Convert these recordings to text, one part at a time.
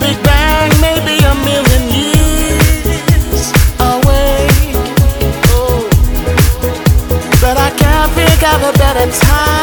Big Bang a million years away. Oh. But I can't a better time.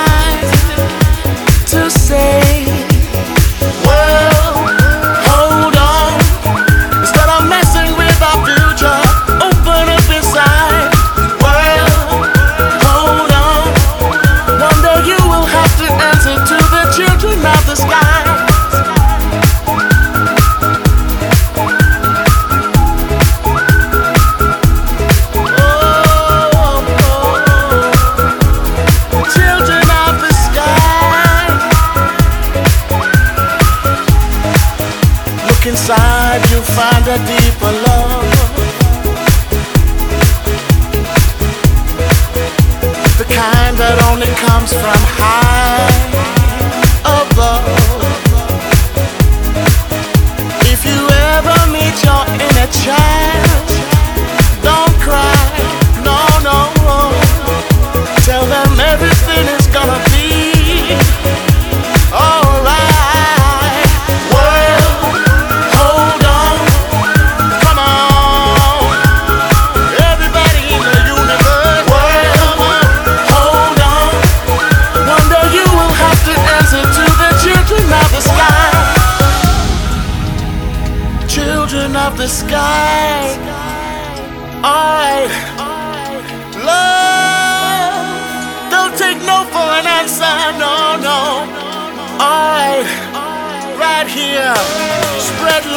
inside you find a deeper love. The kind that only comes from high. the sky. I love. Don't take no for an answer. No, no. I right here spread.